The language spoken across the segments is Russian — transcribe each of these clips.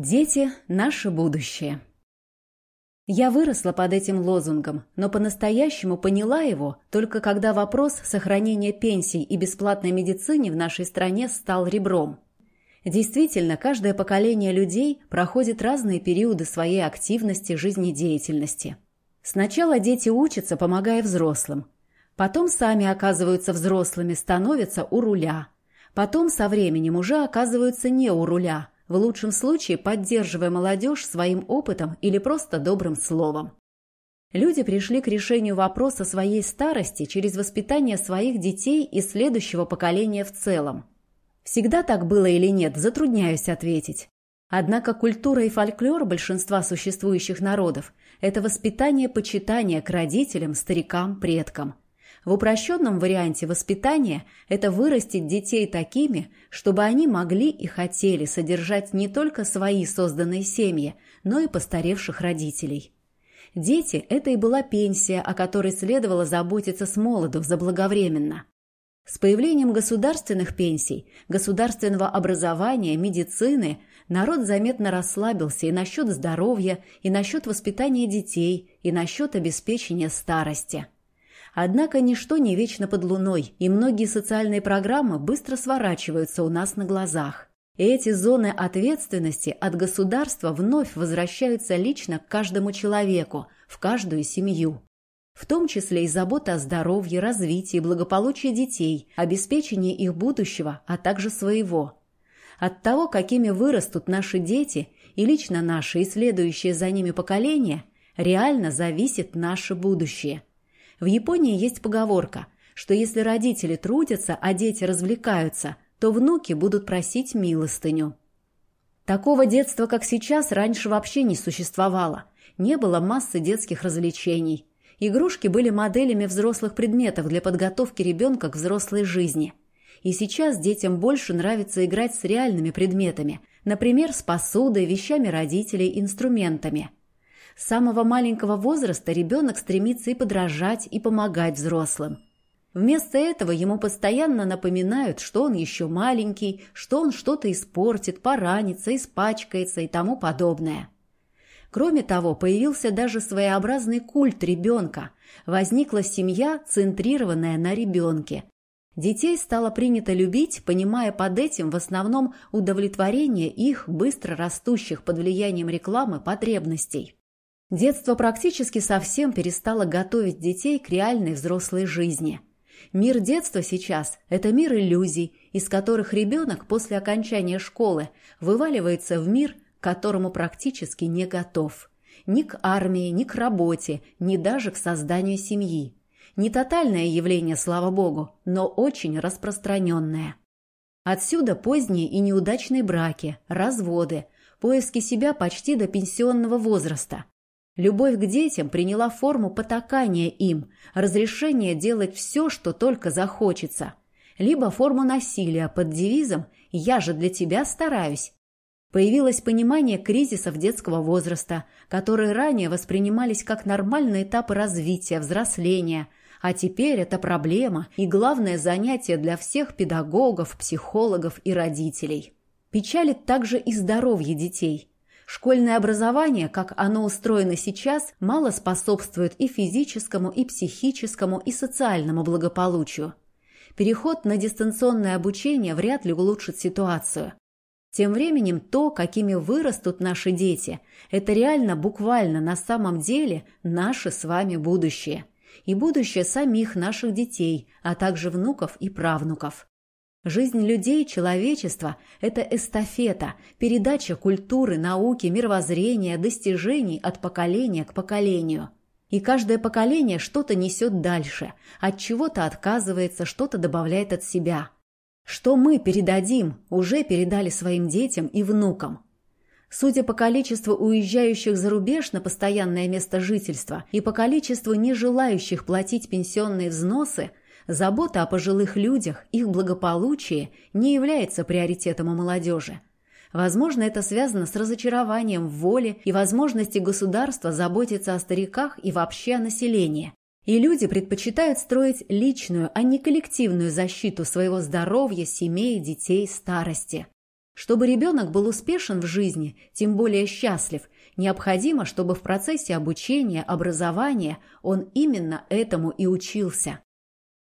Дети – наше будущее. Я выросла под этим лозунгом, но по-настоящему поняла его только когда вопрос сохранения пенсий и бесплатной медицины в нашей стране стал ребром. Действительно, каждое поколение людей проходит разные периоды своей активности, жизнедеятельности. Сначала дети учатся, помогая взрослым. Потом сами оказываются взрослыми, становятся у руля. Потом со временем уже оказываются не у руля – в лучшем случае поддерживая молодежь своим опытом или просто добрым словом. Люди пришли к решению вопроса своей старости через воспитание своих детей и следующего поколения в целом. Всегда так было или нет, затрудняюсь ответить. Однако культура и фольклор большинства существующих народов – это воспитание почитания к родителям, старикам, предкам – в упрощенном варианте воспитания это вырастить детей такими, чтобы они могли и хотели содержать не только свои созданные семьи, но и постаревших родителей. Дети – это и была пенсия, о которой следовало заботиться с молоду, заблаговременно. С появлением государственных пенсий, государственного образования, медицины народ заметно расслабился и насчет здоровья, и насчет воспитания детей, и насчет обеспечения старости – Однако ничто не вечно под луной, и многие социальные программы быстро сворачиваются у нас на глазах. Эти зоны ответственности от государства вновь возвращаются лично к каждому человеку, в каждую семью. В том числе и забота о здоровье, развитии, благополучии детей, обеспечении их будущего, а также своего. От того, какими вырастут наши дети, и лично наши и следующие за ними поколения, реально зависит наше будущее – в Японии есть поговорка, что если родители трудятся, а дети развлекаются, то внуки будут просить милостыню. Такого детства, как сейчас, раньше вообще не существовало. Не было массы детских развлечений. Игрушки были моделями взрослых предметов для подготовки ребенка к взрослой жизни. И сейчас детям больше нравится играть с реальными предметами, например, с посудой, вещами родителей, инструментами – с самого маленького возраста ребенок стремится и подражать, и помогать взрослым. Вместо этого ему постоянно напоминают, что он еще маленький, что он что-то испортит, поранится, испачкается и тому подобное. Кроме того, появился даже своеобразный культ ребенка. Возникла семья, центрированная на ребенке. Детей стало принято любить, понимая под этим в основном удовлетворение их, быстро растущих под влиянием рекламы, потребностей. Детство практически совсем перестало готовить детей к реальной взрослой жизни. Мир детства сейчас – это мир иллюзий, из которых ребенок после окончания школы вываливается в мир, к которому практически не готов. Ни к армии, ни к работе, ни даже к созданию семьи. Не тотальное явление, слава богу, но очень распространенное. Отсюда поздние и неудачные браки, разводы, поиски себя почти до пенсионного возраста – Любовь к детям приняла форму потакания им, разрешения делать все, что только захочется, либо форму насилия под девизом «я же для тебя стараюсь». Появилось понимание кризисов детского возраста, которые ранее воспринимались как нормальные этапы развития, взросления, а теперь это проблема и главное занятие для всех педагогов, психологов и родителей. Печалит также и здоровье детей – Школьное образование, как оно устроено сейчас, мало способствует и физическому, и психическому, и социальному благополучию. Переход на дистанционное обучение вряд ли улучшит ситуацию. Тем временем то, какими вырастут наши дети, это реально буквально на самом деле наше с вами будущее. И будущее самих наших детей, а также внуков и правнуков. Жизнь людей, человечества – это эстафета, передача культуры, науки, мировоззрения, достижений от поколения к поколению. И каждое поколение что-то несет дальше, от чего-то отказывается, что-то добавляет от себя. Что мы передадим, уже передали своим детям и внукам. Судя по количеству уезжающих за рубеж на постоянное место жительства и по количеству не желающих платить пенсионные взносы – Забота о пожилых людях, их благополучии не является приоритетом у молодежи. Возможно, это связано с разочарованием в воле и возможности государства заботиться о стариках и вообще о населении. И люди предпочитают строить личную, а не коллективную защиту своего здоровья, семей, детей, старости. Чтобы ребенок был успешен в жизни, тем более счастлив, необходимо, чтобы в процессе обучения, образования он именно этому и учился.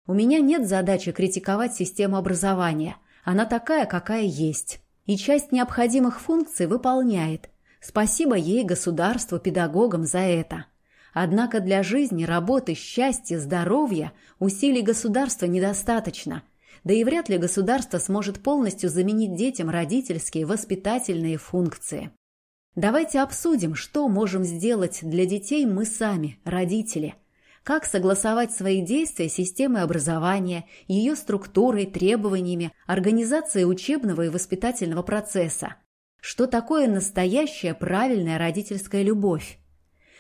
У меня нет задачи критиковать систему образования. Она такая, какая есть. И часть необходимых функций выполняет. Спасибо ей, государству, педагогам за это. Однако для жизни, работы, счастья, здоровья усилий государства недостаточно. Да и вряд ли государство сможет полностью заменить детям родительские воспитательные функции. Давайте обсудим, что можем сделать для детей мы сами, родители. Как согласовать свои действия с системой образования, ее структурой, требованиями, организацией учебного и воспитательного процесса. Что такое настоящая правильная родительская любовь?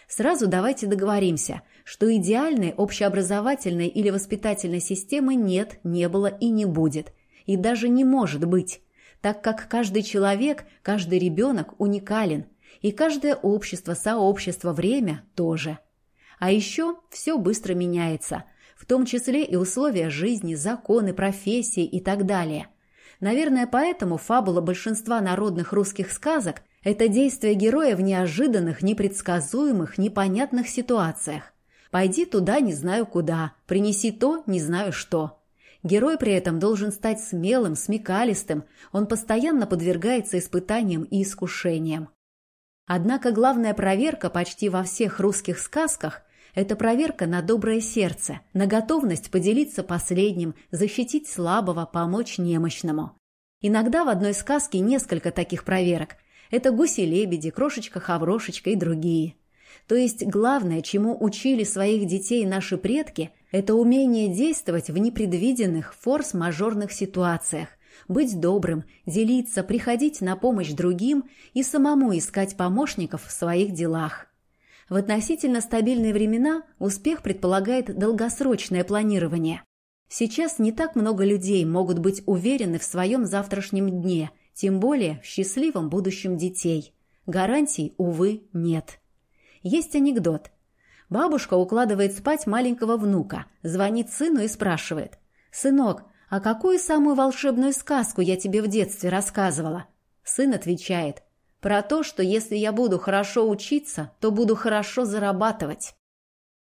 Сразу давайте договоримся, что идеальной общеобразовательной или воспитательной системы нет, не было и не будет. И даже не может быть, так как каждый человек, каждый ребенок уникален, и каждое общество, сообщество, время тоже. А еще все быстро меняется, в том числе и условия жизни, законы, профессии и так далее. Наверное, поэтому фабула большинства народных русских сказок – это действие героя в неожиданных, непредсказуемых, непонятных ситуациях. Пойди туда, не знаю куда, принеси то, не знаю что. Герой при этом должен стать смелым, смекалистым, он постоянно подвергается испытаниям и искушениям. Однако главная проверка почти во всех русских сказках – это проверка на доброе сердце, на готовность поделиться последним, защитить слабого, помочь немощному. Иногда в одной сказке несколько таких проверок, это гуси-лебеди, крошечка-хаврошечка и другие. То есть главное, чему учили своих детей наши предки, это умение действовать в непредвиденных форс-мажорных ситуациях, быть добрым, делиться, приходить на помощь другим и самому искать помощников в своих делах. В относительно стабильные времена успех предполагает долгосрочное планирование. Сейчас не так много людей могут быть уверены в своем завтрашнем дне – тем более в счастливом будущем детей. Гарантий, увы, нет. Есть анекдот. Бабушка укладывает спать маленького внука, звонит сыну и спрашивает. «Сынок, а какую самую волшебную сказку я тебе в детстве рассказывала?» Сын отвечает. «Про то, что если я буду хорошо учиться, то буду хорошо зарабатывать».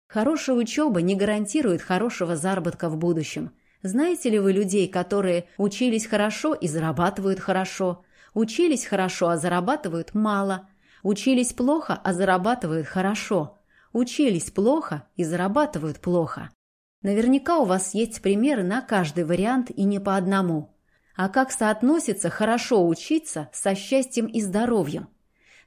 Хорошая учеба не гарантирует хорошего заработка в будущем – знаете ли вы людей, которые учились хорошо и зарабатывают хорошо, учились хорошо, а зарабатывают мало, учились плохо, а зарабатывают хорошо, учились плохо и зарабатывают плохо? Наверняка у вас есть примеры на каждый вариант и не по одному. А как соотносится хорошо учиться со счастьем и здоровьем?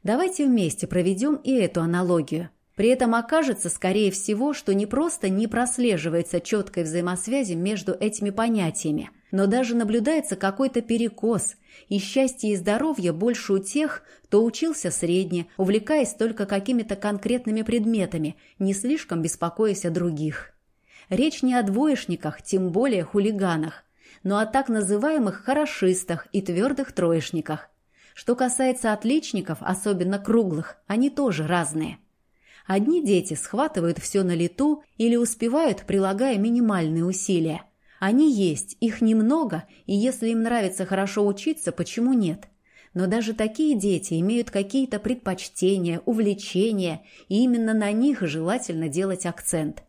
Давайте вместе проведем и эту аналогию – при этом окажется, скорее всего, что не просто не прослеживается четкой взаимосвязи между этими понятиями, но даже наблюдается какой-то перекос, и счастье и здоровье больше у тех, кто учился средне, увлекаясь только какими-то конкретными предметами, не слишком беспокоясь о других. Речь не о двоечниках, тем более хулиганах, но о так называемых хорошистах и твердых троечниках. Что касается отличников, особенно круглых, они тоже разные – Одни дети схватывают все на лету или успевают, прилагая минимальные усилия. Они есть, их немного, и если им нравится хорошо учиться, почему нет? Но даже такие дети имеют какие-то предпочтения, увлечения, и именно на них желательно делать акцент.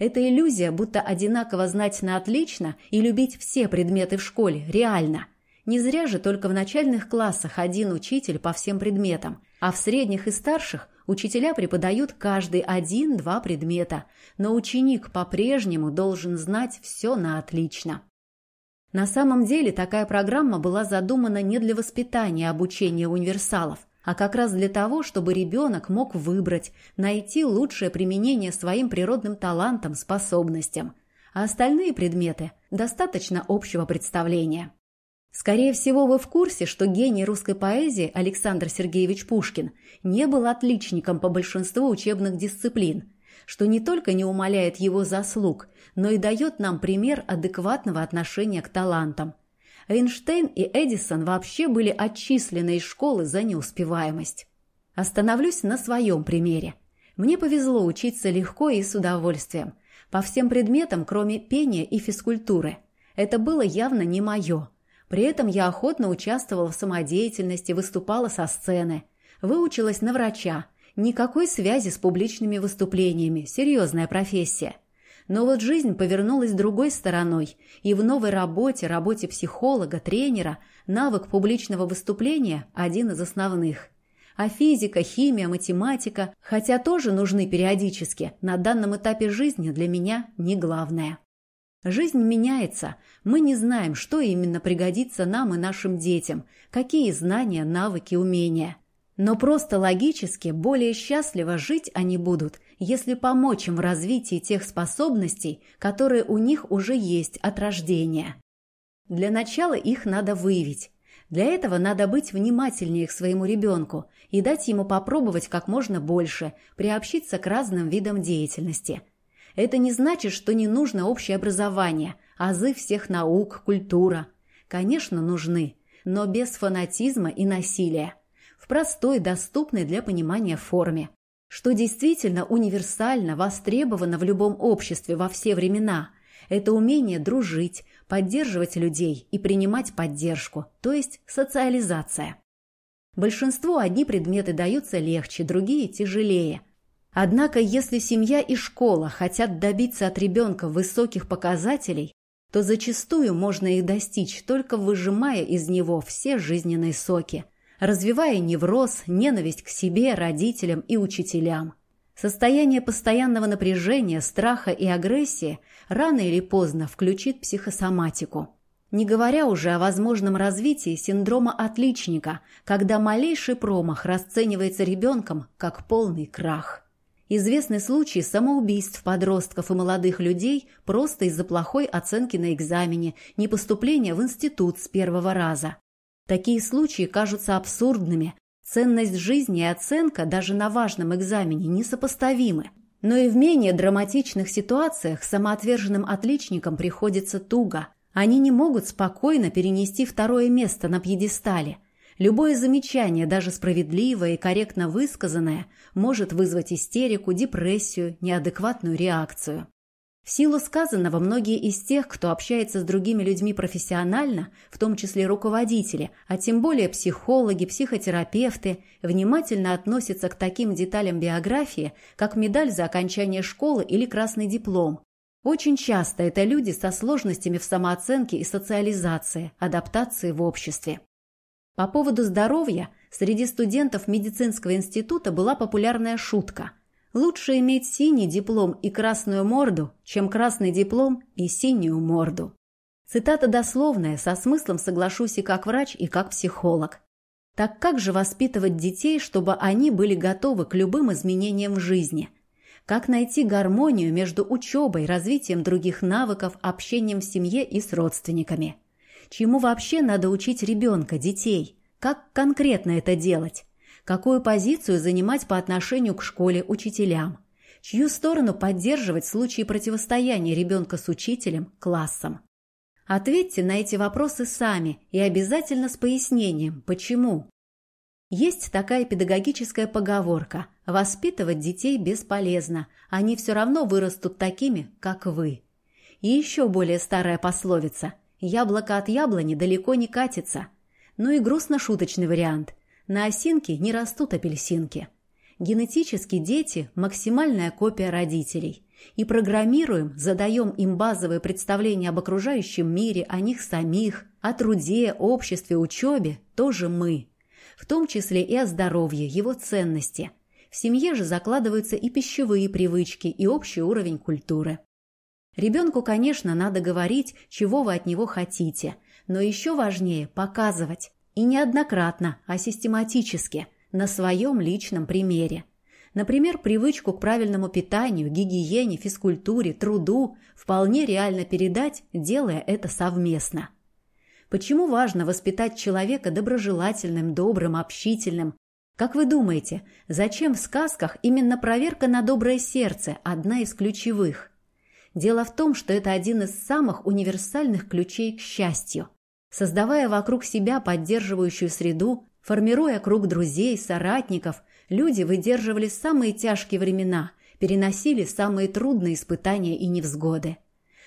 Эта иллюзия, будто одинаково знать на отлично и любить все предметы в школе, реально. Не зря же только в начальных классах один учитель по всем предметам, а в средних и старших Учителя преподают каждый один-два предмета, но ученик по-прежнему должен знать все на отлично. На самом деле такая программа была задумана не для воспитания обучения универсалов, а как раз для того, чтобы ребенок мог выбрать, найти лучшее применение своим природным талантам, способностям. А остальные предметы – достаточно общего представления. Скорее всего, вы в курсе, что гений русской поэзии Александр Сергеевич Пушкин не был отличником по большинству учебных дисциплин, что не только не умаляет его заслуг, но и дает нам пример адекватного отношения к талантам. Эйнштейн и Эдисон вообще были отчислены из школы за неуспеваемость. Остановлюсь на своем примере. Мне повезло учиться легко и с удовольствием, по всем предметам, кроме пения и физкультуры. Это было явно не мое – При этом я охотно участвовала в самодеятельности, выступала со сцены. Выучилась на врача. Никакой связи с публичными выступлениями. Серьезная профессия. Но вот жизнь повернулась другой стороной, и в новой работе, работе психолога, тренера, навык публичного выступления – один из основных. А физика, химия, математика, хотя тоже нужны периодически, на данном этапе жизни для меня не главное. Жизнь меняется, мы не знаем, что именно пригодится нам и нашим детям, какие знания, навыки, умения. Но просто логически более счастливо жить они будут, если помочь им в развитии тех способностей, которые у них уже есть от рождения. Для начала их надо выявить. Для этого надо быть внимательнее к своему ребенку и дать ему попробовать как можно больше, приобщиться к разным видам деятельности. Это не значит, что не нужно общее образование, азы всех наук, культура. Конечно, нужны, но без фанатизма и насилия в простой, доступной для понимания форме, что действительно универсально востребовано в любом обществе во все времена. Это умение дружить, поддерживать людей и принимать поддержку, то есть социализация. Большинству одни предметы даются легче, другие тяжелее. Однако, если семья и школа хотят добиться от ребенка высоких показателей, то зачастую можно их достичь, только выжимая из него все жизненные соки – развивая невроз, ненависть к себе, родителям и учителям. Состояние постоянного напряжения, страха и агрессии рано или поздно включит психосоматику. Не говоря уже о возможном развитии синдрома отличника, когда малейший промах расценивается ребенком как полный крах. Известны случаи самоубийств подростков и молодых людей просто из-за плохой оценки на экзамене, непоступления в институт с первого раза. Такие случаи кажутся абсурдными. Ценность жизни и оценка даже на важном экзамене несопоставимы. Но и в менее драматичных ситуациях самоотверженным отличникам приходится туго. Они не могут спокойно перенести второе место на пьедестале. Любое замечание, даже справедливое и корректно высказанное, может вызвать истерику, депрессию, неадекватную реакцию. В силу сказанного, многие из тех, кто общается с другими людьми профессионально, в том числе руководители, а тем более психологи, психотерапевты, внимательно относятся к таким деталям биографии, как медаль за окончание школы или красный диплом. Очень часто это люди со сложностями в самооценке и социализации, адаптации в обществе. По поводу здоровья среди студентов медицинского института была популярная шутка – Лучше иметь синий диплом и красную морду, чем красный диплом и синюю морду. Цитата дословная, со смыслом соглашусь и как врач, и как психолог. Так как же воспитывать детей, чтобы они были готовы к любым изменениям в жизни? Как найти гармонию между учебой, развитием других навыков, общением в семье и с родственниками? Чему вообще надо учить ребенка, детей? Как конкретно это делать? Какую позицию занимать по отношению к школе, учителям, чью сторону поддерживать в случае противостояния ребенка с учителем, классом. Ответьте на эти вопросы сами и обязательно с пояснением, почему. Есть такая педагогическая поговорка «воспитывать детей бесполезно, они все равно вырастут такими, как вы». И еще более старая пословица «яблоко от яблони далеко не катится». Ну и грустно-шуточный вариант на осинке не растут апельсинки. Генетически дети – максимальная копия родителей. И программируем, задаем им базовые представления об окружающем мире, о них самих, о труде, обществе, учебе – тоже мы. В том числе и о здоровье, его ценности. В семье же закладываются и пищевые привычки, и общий уровень культуры. Ребенку, конечно, надо говорить, чего вы от него хотите, но еще важнее – показывать. И неоднократно, а систематически, на своем личном примере. Например, привычку к правильному питанию, гигиене, физкультуре, труду вполне реально передать, делая это совместно. Почему важно воспитать человека доброжелательным, добрым, общительным? Как вы думаете, зачем в сказках именно проверка на доброе сердце одна из ключевых? Дело в том, что это один из самых универсальных ключей к счастью создавая вокруг себя поддерживающую среду, формируя круг друзей, соратников, люди выдерживали самые тяжкие времена, переносили самые трудные испытания и невзгоды.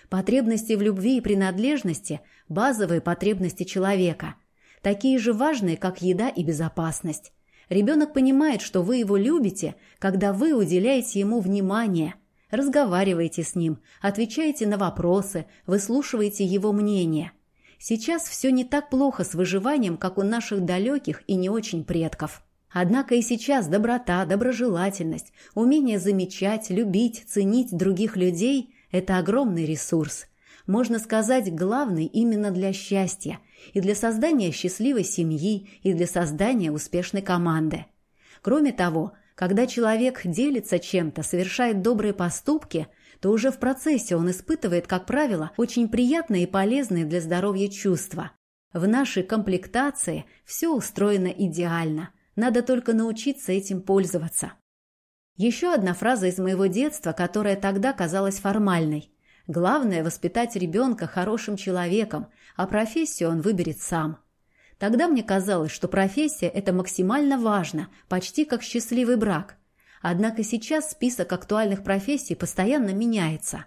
Потребности в любви и принадлежности – базовые потребности человека. Такие же важные, как еда и безопасность. Ребенок понимает, что вы его любите, когда вы уделяете ему внимание, разговариваете с ним, отвечаете на вопросы, выслушиваете его мнение. Сейчас все не так плохо с выживанием, как у наших далеких и не очень предков. Однако и сейчас доброта, доброжелательность, умение замечать, любить, ценить других людей – это огромный ресурс. Можно сказать, главный именно для счастья и для создания счастливой семьи, и для создания успешной команды. Кроме того, когда человек делится чем-то, совершает добрые поступки, то уже в процессе он испытывает, как правило, очень приятные и полезные для здоровья чувства. В нашей комплектации все устроено идеально – надо только научиться этим пользоваться. Еще одна фраза из моего детства, которая тогда казалась формальной. Главное – воспитать ребенка хорошим человеком, а профессию он выберет сам. Тогда мне казалось, что профессия – это максимально важно, почти как счастливый брак. Однако сейчас список актуальных профессий постоянно меняется.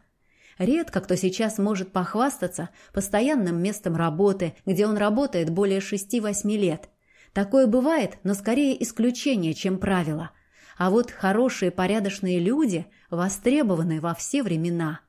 Редко кто сейчас может похвастаться постоянным местом работы, где он работает более 6-8 лет – Такое бывает, но скорее исключение, чем правило. А вот хорошие порядочные люди востребованы во все времена.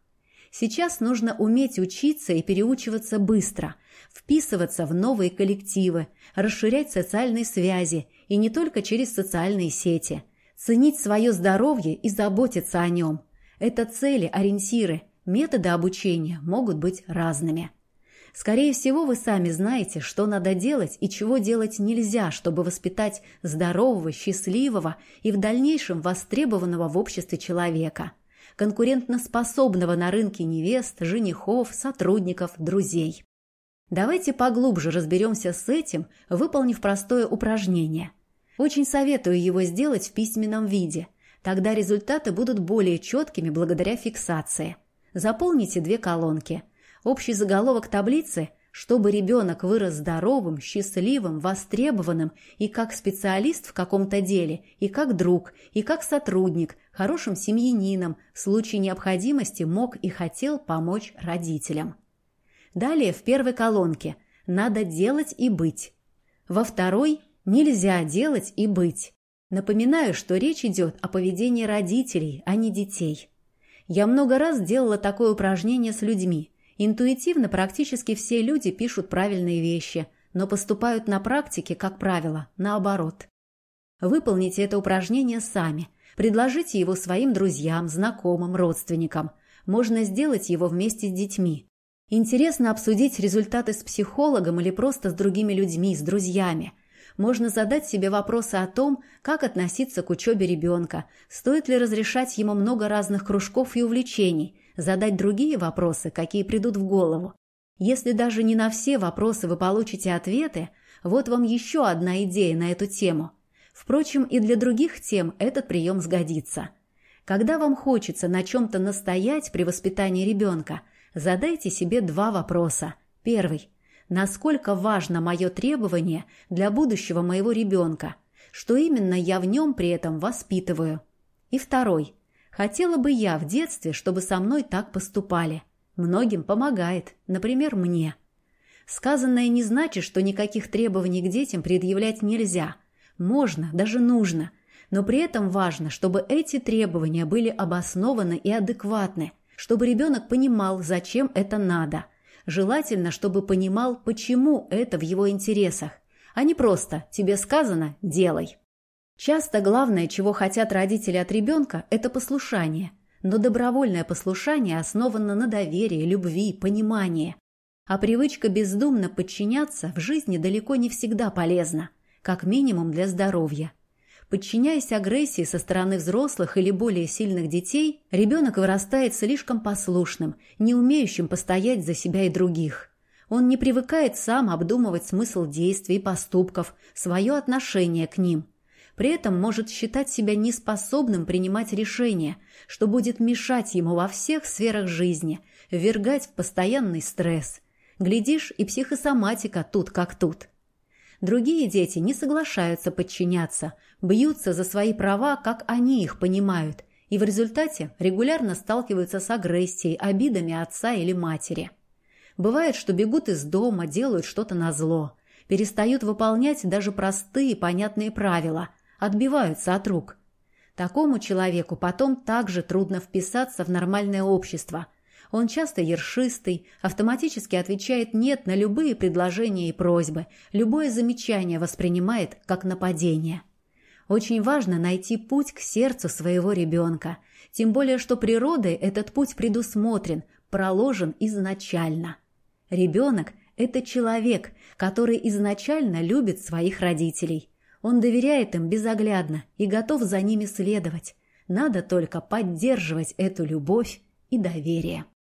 Сейчас нужно уметь учиться и переучиваться быстро, вписываться в новые коллективы, расширять социальные связи и не только через социальные сети, ценить свое здоровье и заботиться о нем. Это цели, ориентиры, методы обучения могут быть разными. Скорее всего, вы сами знаете, что надо делать и чего делать нельзя, чтобы воспитать здорового, счастливого и в дальнейшем востребованного в обществе человека, конкурентноспособного на рынке невест, женихов, сотрудников, друзей. Давайте поглубже разберемся с этим, выполнив простое упражнение. Очень советую его сделать в письменном виде. Тогда результаты будут более четкими благодаря фиксации. Заполните две колонки – Общий заголовок таблицы чтобы ребенок вырос здоровым, счастливым, востребованным и как специалист в каком-то деле, и как друг, и как сотрудник, хорошим семьянином, в случае необходимости мог и хотел помочь родителям. Далее в первой колонке «Надо делать и быть». Во второй «Нельзя делать и быть». Напоминаю, что речь идет о поведении родителей, а не детей. Я много раз делала такое упражнение с людьми – Интуитивно практически все люди пишут правильные вещи, но поступают на практике, как правило, наоборот. Выполните это упражнение сами. Предложите его своим друзьям, знакомым, родственникам. Можно сделать его вместе с детьми. Интересно обсудить результаты с психологом или просто с другими людьми, с друзьями. Можно задать себе вопросы о том, как относиться к учебе ребенка, стоит ли разрешать ему много разных кружков и увлечений, задать другие вопросы, какие придут в голову. Если даже не на все вопросы вы получите ответы, вот вам еще одна идея на эту тему. Впрочем, и для других тем этот прием сгодится. Когда вам хочется на чем-то настоять при воспитании ребенка, задайте себе два вопроса. Первый. Насколько важно мое требование для будущего моего ребенка? Что именно я в нем при этом воспитываю? И второй. Хотела бы я в детстве, чтобы со мной так поступали. Многим помогает, например, мне. Сказанное не значит, что никаких требований к детям предъявлять нельзя. Можно, даже нужно. Но при этом важно, чтобы эти требования были обоснованы и адекватны, чтобы ребенок понимал, зачем это надо. Желательно, чтобы понимал, почему это в его интересах, а не просто «тебе сказано – делай». Часто главное, чего хотят родители от ребенка, это послушание. Но добровольное послушание основано на доверии, любви, понимании. А привычка бездумно подчиняться в жизни далеко не всегда полезна, как минимум для здоровья. Подчиняясь агрессии со стороны взрослых или более сильных детей, ребенок вырастает слишком послушным, не умеющим постоять за себя и других. Он не привыкает сам обдумывать смысл действий и поступков, свое отношение к ним – при этом может считать себя неспособным принимать решения, что будет мешать ему во всех сферах жизни, ввергать в постоянный стресс. Глядишь, и психосоматика тут как тут. Другие дети не соглашаются подчиняться, бьются за свои права, как они их понимают, и в результате регулярно сталкиваются с агрессией, обидами отца или матери. Бывает, что бегут из дома, делают что-то назло, перестают выполнять даже простые понятные правила, отбиваются от рук. Такому человеку потом также трудно вписаться в нормальное общество. Он часто ершистый, автоматически отвечает «нет» на любые предложения и просьбы, любое замечание воспринимает как нападение. Очень важно найти путь к сердцу своего ребенка, тем более что природой этот путь предусмотрен, проложен изначально. Ребенок – это человек, который изначально любит своих родителей. Он доверяет им безоглядно и готов за ними следовать. Надо только поддерживать эту любовь и доверие.